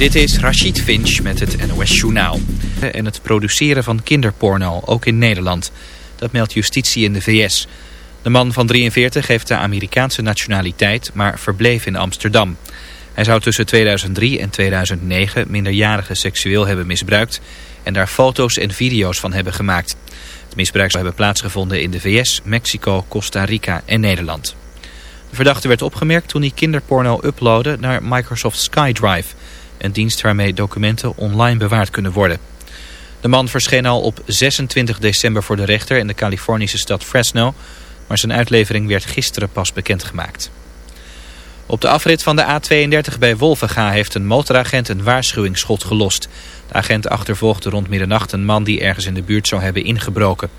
Dit is Rachid Finch met het NOS Journaal. En het produceren van kinderporno, ook in Nederland. Dat meldt justitie in de VS. De man van 43 heeft de Amerikaanse nationaliteit, maar verbleef in Amsterdam. Hij zou tussen 2003 en 2009 minderjarigen seksueel hebben misbruikt... en daar foto's en video's van hebben gemaakt. Het misbruik zou hebben plaatsgevonden in de VS, Mexico, Costa Rica en Nederland. De verdachte werd opgemerkt toen hij kinderporno uploadde naar Microsoft SkyDrive... een dienst waarmee documenten online bewaard kunnen worden. De man verscheen al op 26 december voor de rechter in de Californische stad Fresno... maar zijn uitlevering werd gisteren pas bekendgemaakt. Op de afrit van de A32 bij Wolvenga heeft een motoragent een waarschuwingsschot gelost. De agent achtervolgde rond middernacht een man die ergens in de buurt zou hebben ingebroken.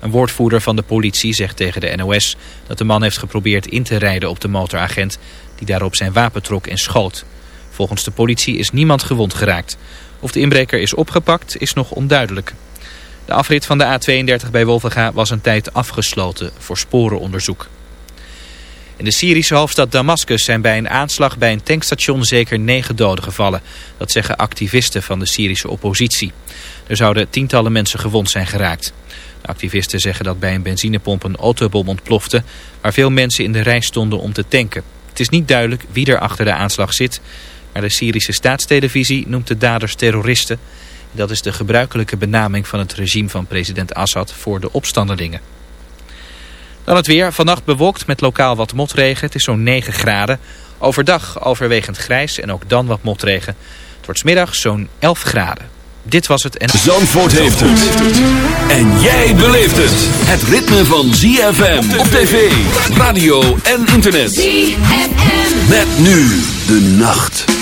Een woordvoerder van de politie zegt tegen de NOS dat de man heeft geprobeerd in te rijden op de motoragent die daarop zijn wapen trok en schoot. Volgens de politie is niemand gewond geraakt. Of de inbreker is opgepakt is nog onduidelijk. De afrit van de A32 bij Wolvenga was een tijd afgesloten voor sporenonderzoek. In de Syrische hoofdstad Damascus zijn bij een aanslag bij een tankstation zeker negen doden gevallen. Dat zeggen activisten van de Syrische oppositie. Er zouden tientallen mensen gewond zijn geraakt. De activisten zeggen dat bij een benzinepomp een autobom ontplofte... waar veel mensen in de rij stonden om te tanken. Het is niet duidelijk wie er achter de aanslag zit... maar de Syrische staatstelevisie noemt de daders terroristen. Dat is de gebruikelijke benaming van het regime van president Assad voor de opstandelingen. Dan het weer. Vannacht bewolkt met lokaal wat motregen. Het is zo'n 9 graden. Overdag overwegend grijs en ook dan wat motregen. Het wordt middag zo'n 11 graden. Dit was het en... Zandvoort heeft het. En jij beleeft het. Het ritme van ZFM op tv, radio en internet. ZFM. Met nu de nacht.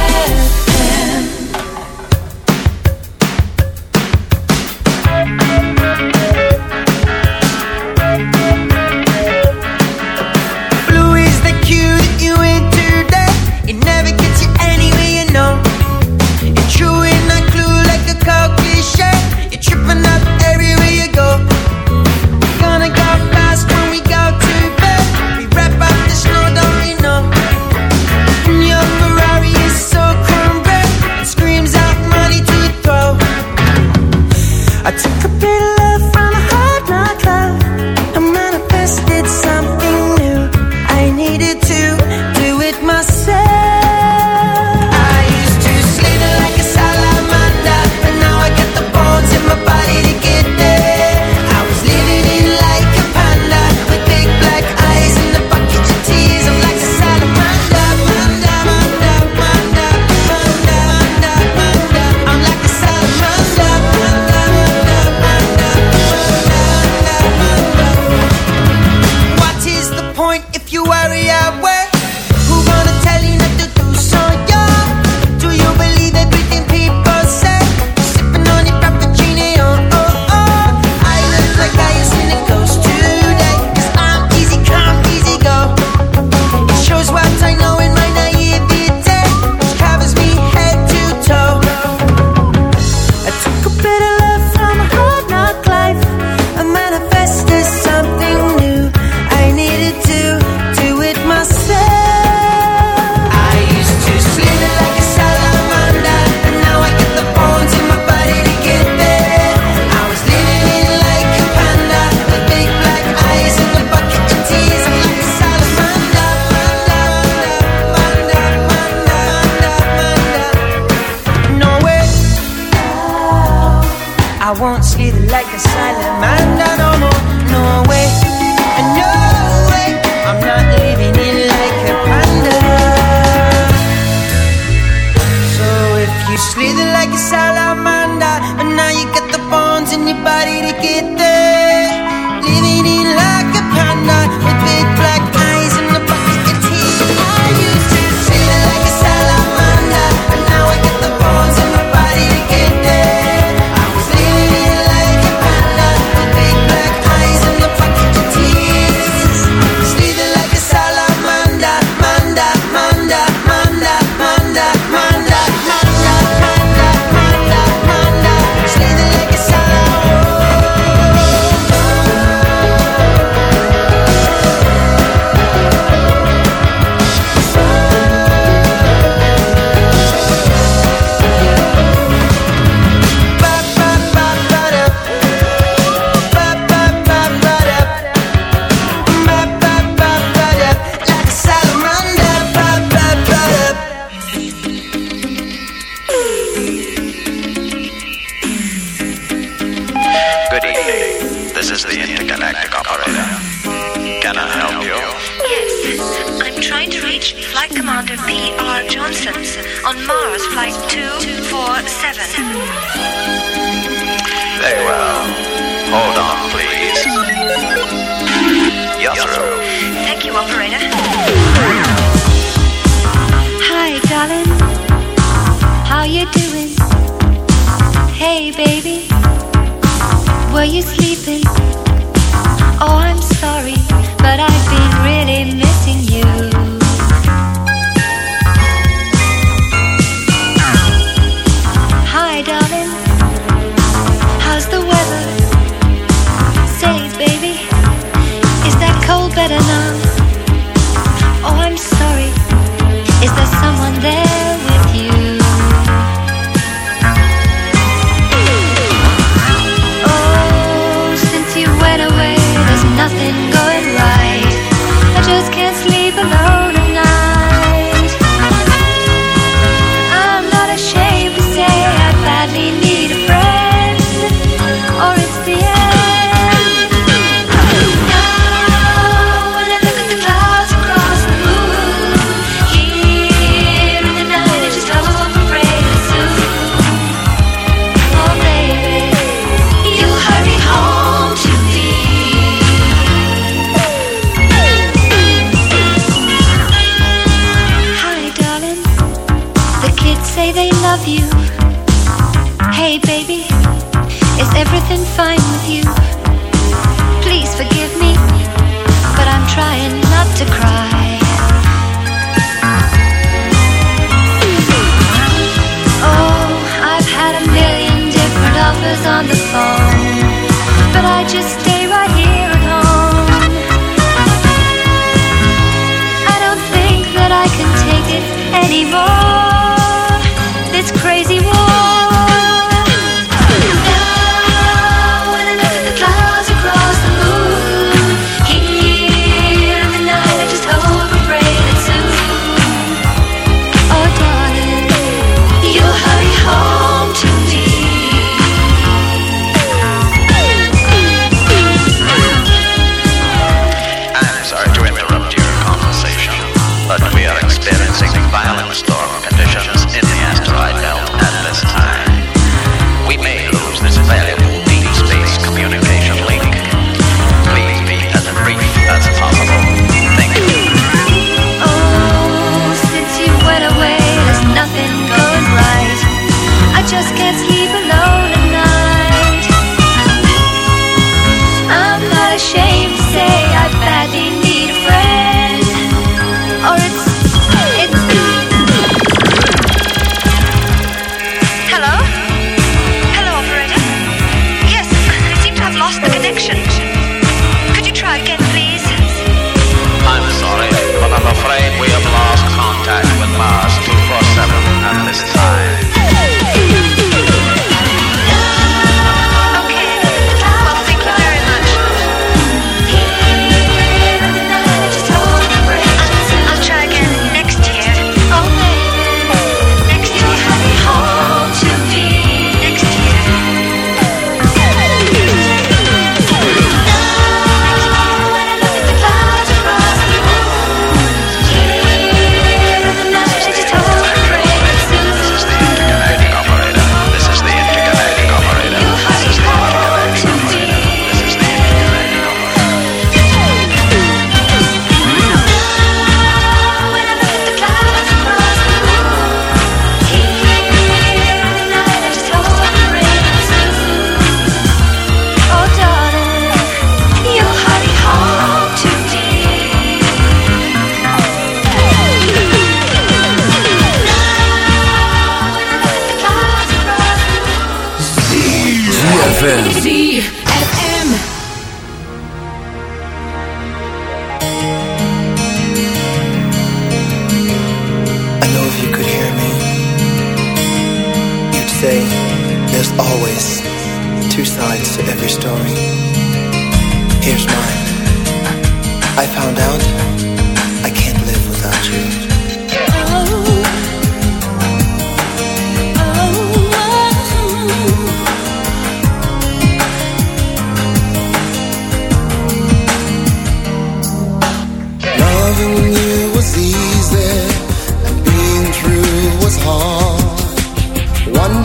lost the connection.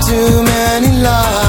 Too many lies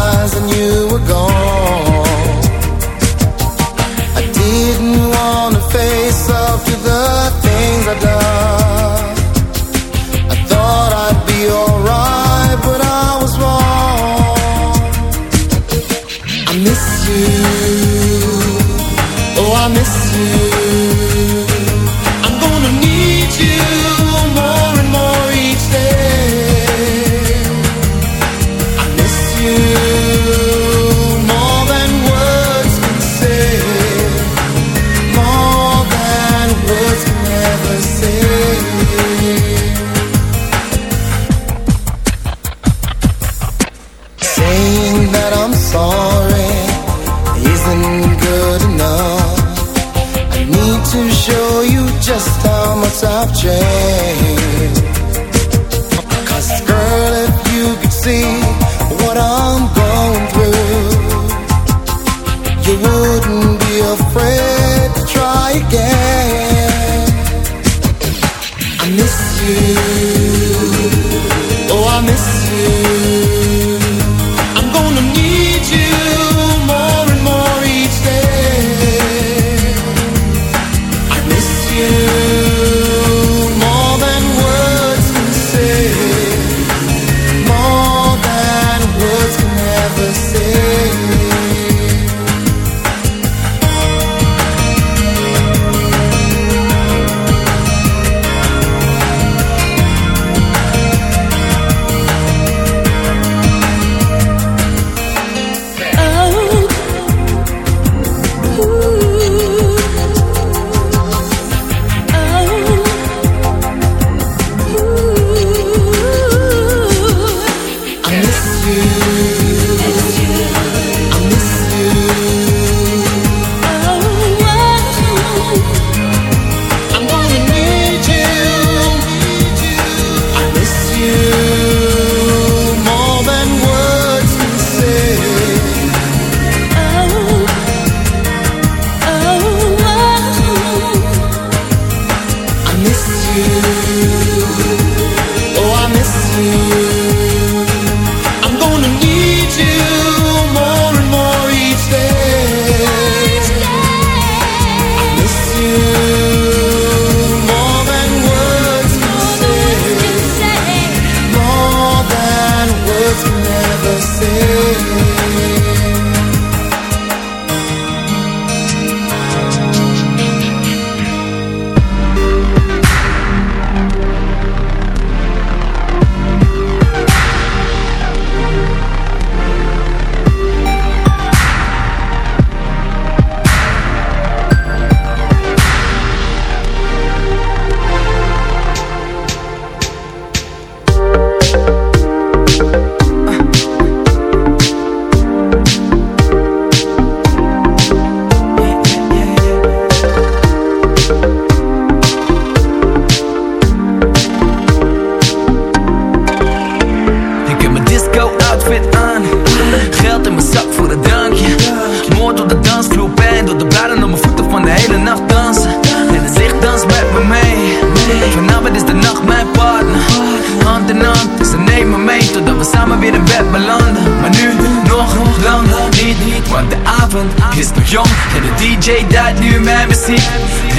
Totdat we samen weer in bed belanden. Maar nu nog lang niet, niet Want de avond is nog jong. En de DJ draait nu mijn muziek.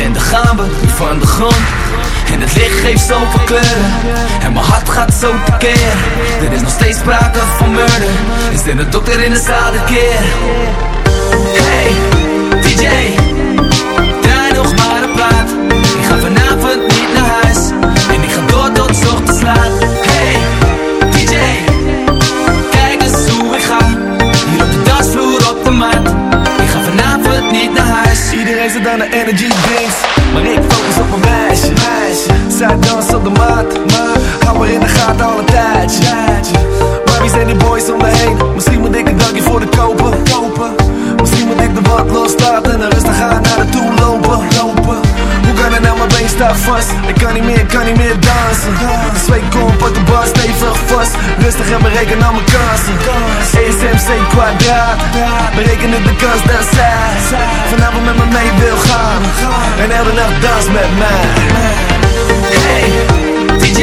En dan gaan we van de grond. En het licht geeft zoveel kleuren. En mijn hart gaat zo tekeer Er is nog steeds sprake van murder. Is er een dokter in de zaal dit keer. Hey, DJ Draai nog maar een plaat. Ik ga vanavond niet naar huis. En ik ga door tot ochtends laat. Hey, niet naar huis Iedereen zit aan de energy drinks Maar ik focus op mijn meisje, meisje. Zij danst op de mat Hou haar in de gaten al een tijdje Maar wie zijn die boys om me heen? Misschien moet ik een dankje voor de kopen, kopen. Misschien moet ik de wat loslaten En rustig gaan naar de toe lopen. Het nou, mijn been staat vast. Ik kan niet meer, kan niet meer dansen. De zweet komt uit de bar, stevig vast. Rustig en bereken al mijn kansen. ESMC kwadraat. Berekenen de kans dat zij Vanavond met me mee wil gaan. En elke nacht dans met mij. Hey, DJ,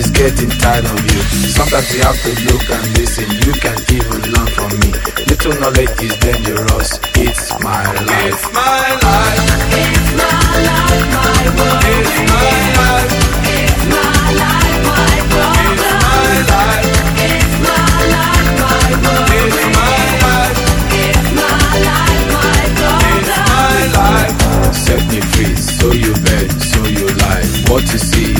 Everybody's getting tired of you. Sometimes you have to look and listen. You can even learn from me. Little knowledge is dangerous. It's my life. It's my life. It's my life, my world. It's my life. It's my life, my world. It's my life. It's my life, my world. It's my life. It's my life, my world. It's my life. Set me free, so you bet, so you lie. What you see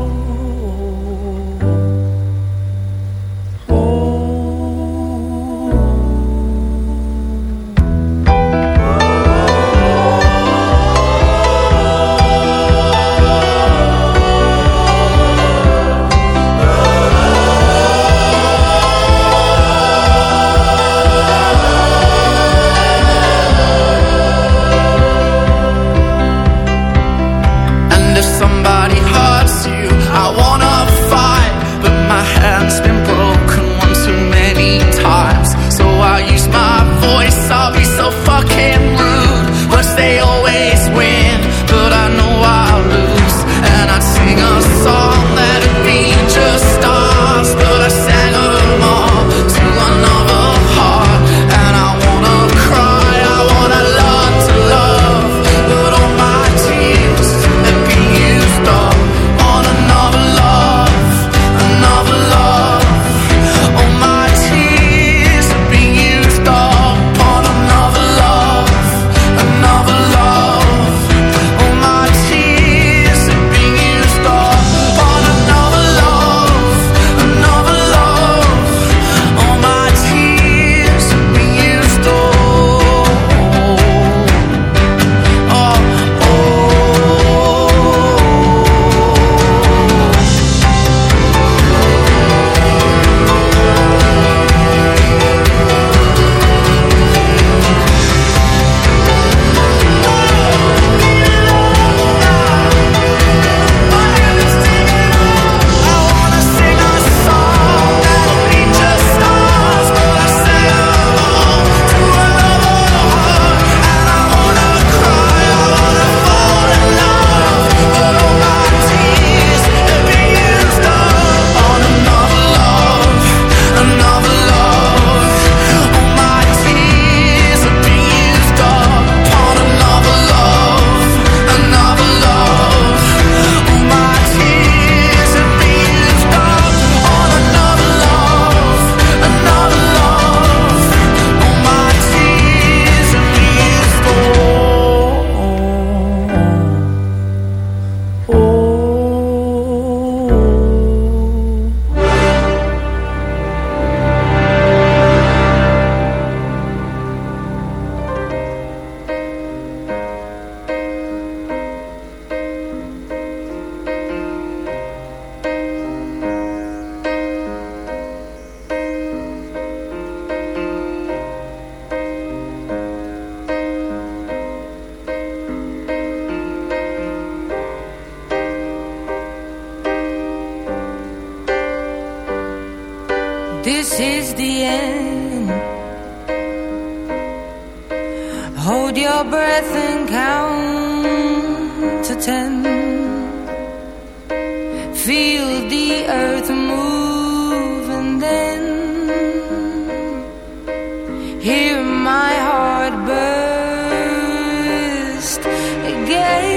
Hold your breath and count to ten. Feel the earth move and then hear my heart burst again.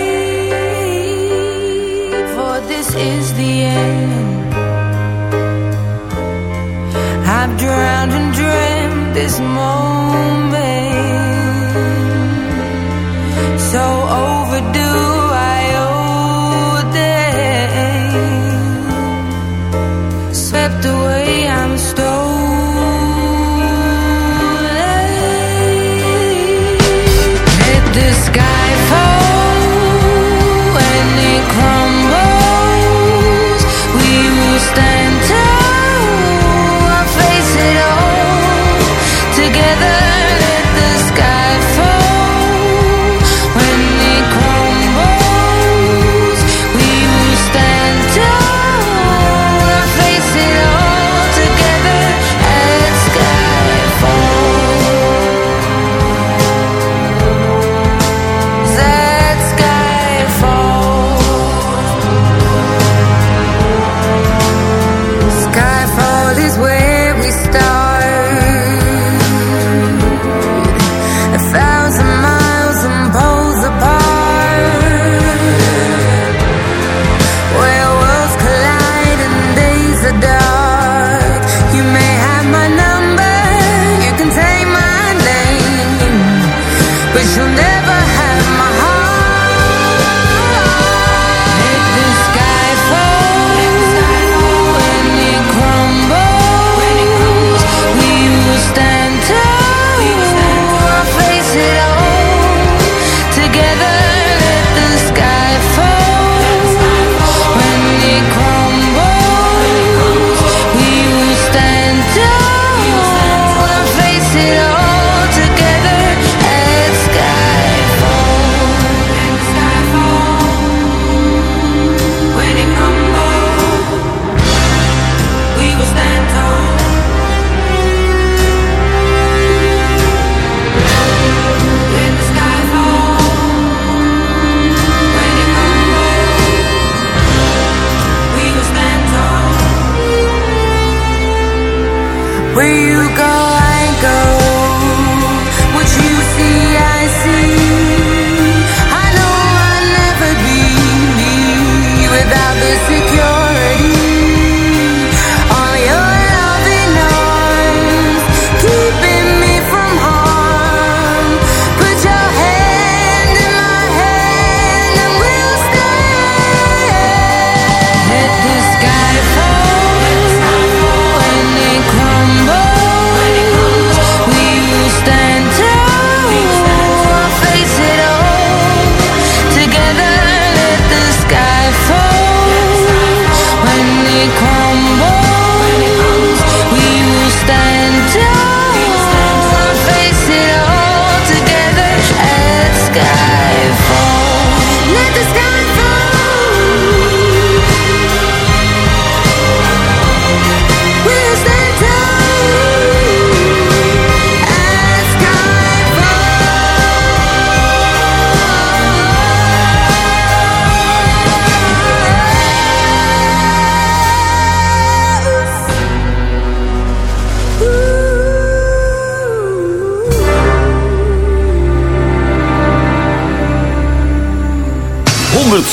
For this is the end. I've drowned and dreamt this moment.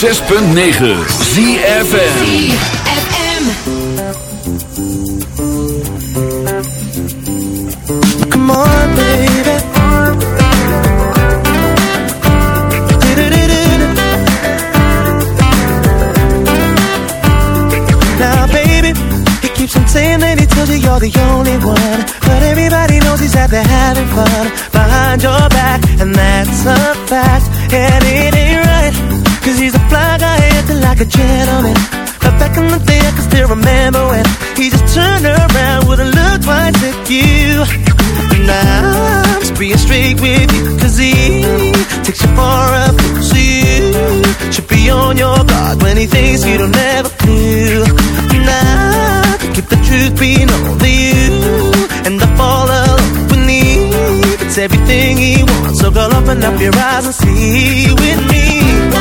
106.9 ZFN you're the only one. But everybody knows he's having fun. Behind your back, and that's a fact. And it ain't right. Cause he's a fly guy acting like a gentleman. But back in the day I can still remember when He just turned around, wouldn't look twice at you. Now I'm just being straight with you Cause he takes you far up So you should be on your guard When he thinks you don't ever do Now keep the truth being only you. And the fall alone we need It's everything he wants. So girl open up your eyes and see with me.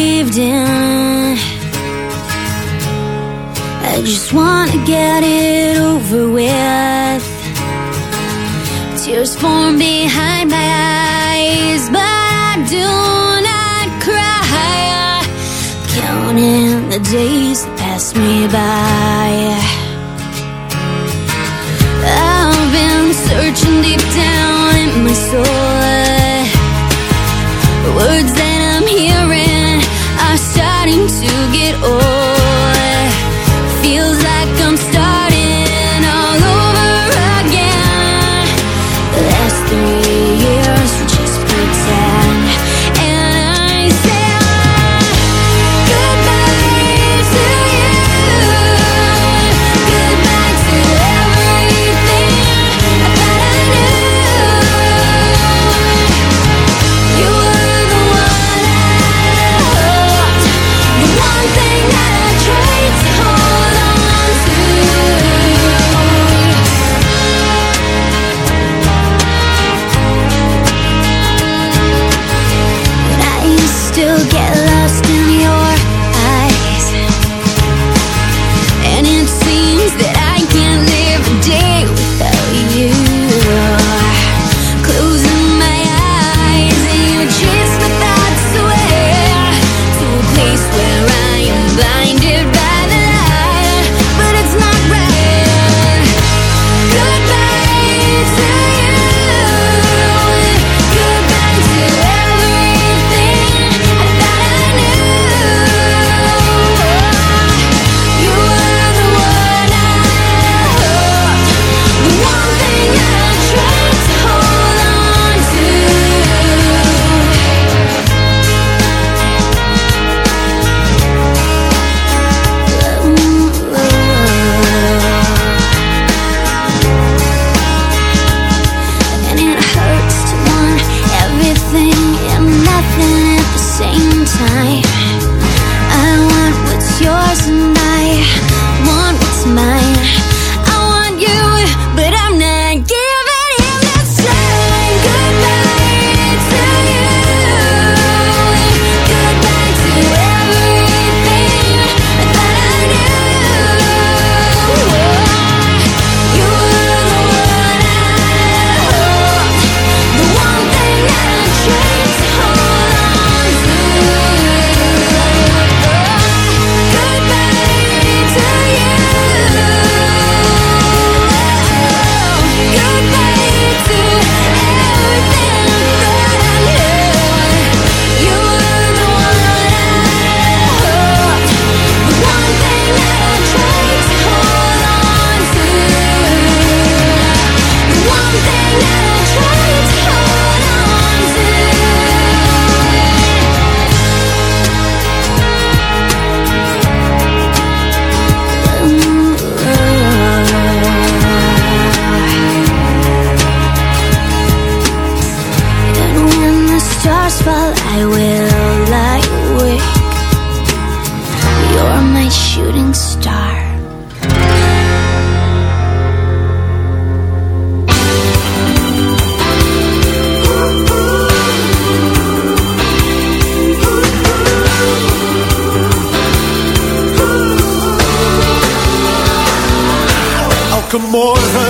believed in. I just wanna get it over with. Tears form behind my eyes, but I do not cry. Counting the days that pass me by. I've been searching deep down in my soul. Words get old. morgen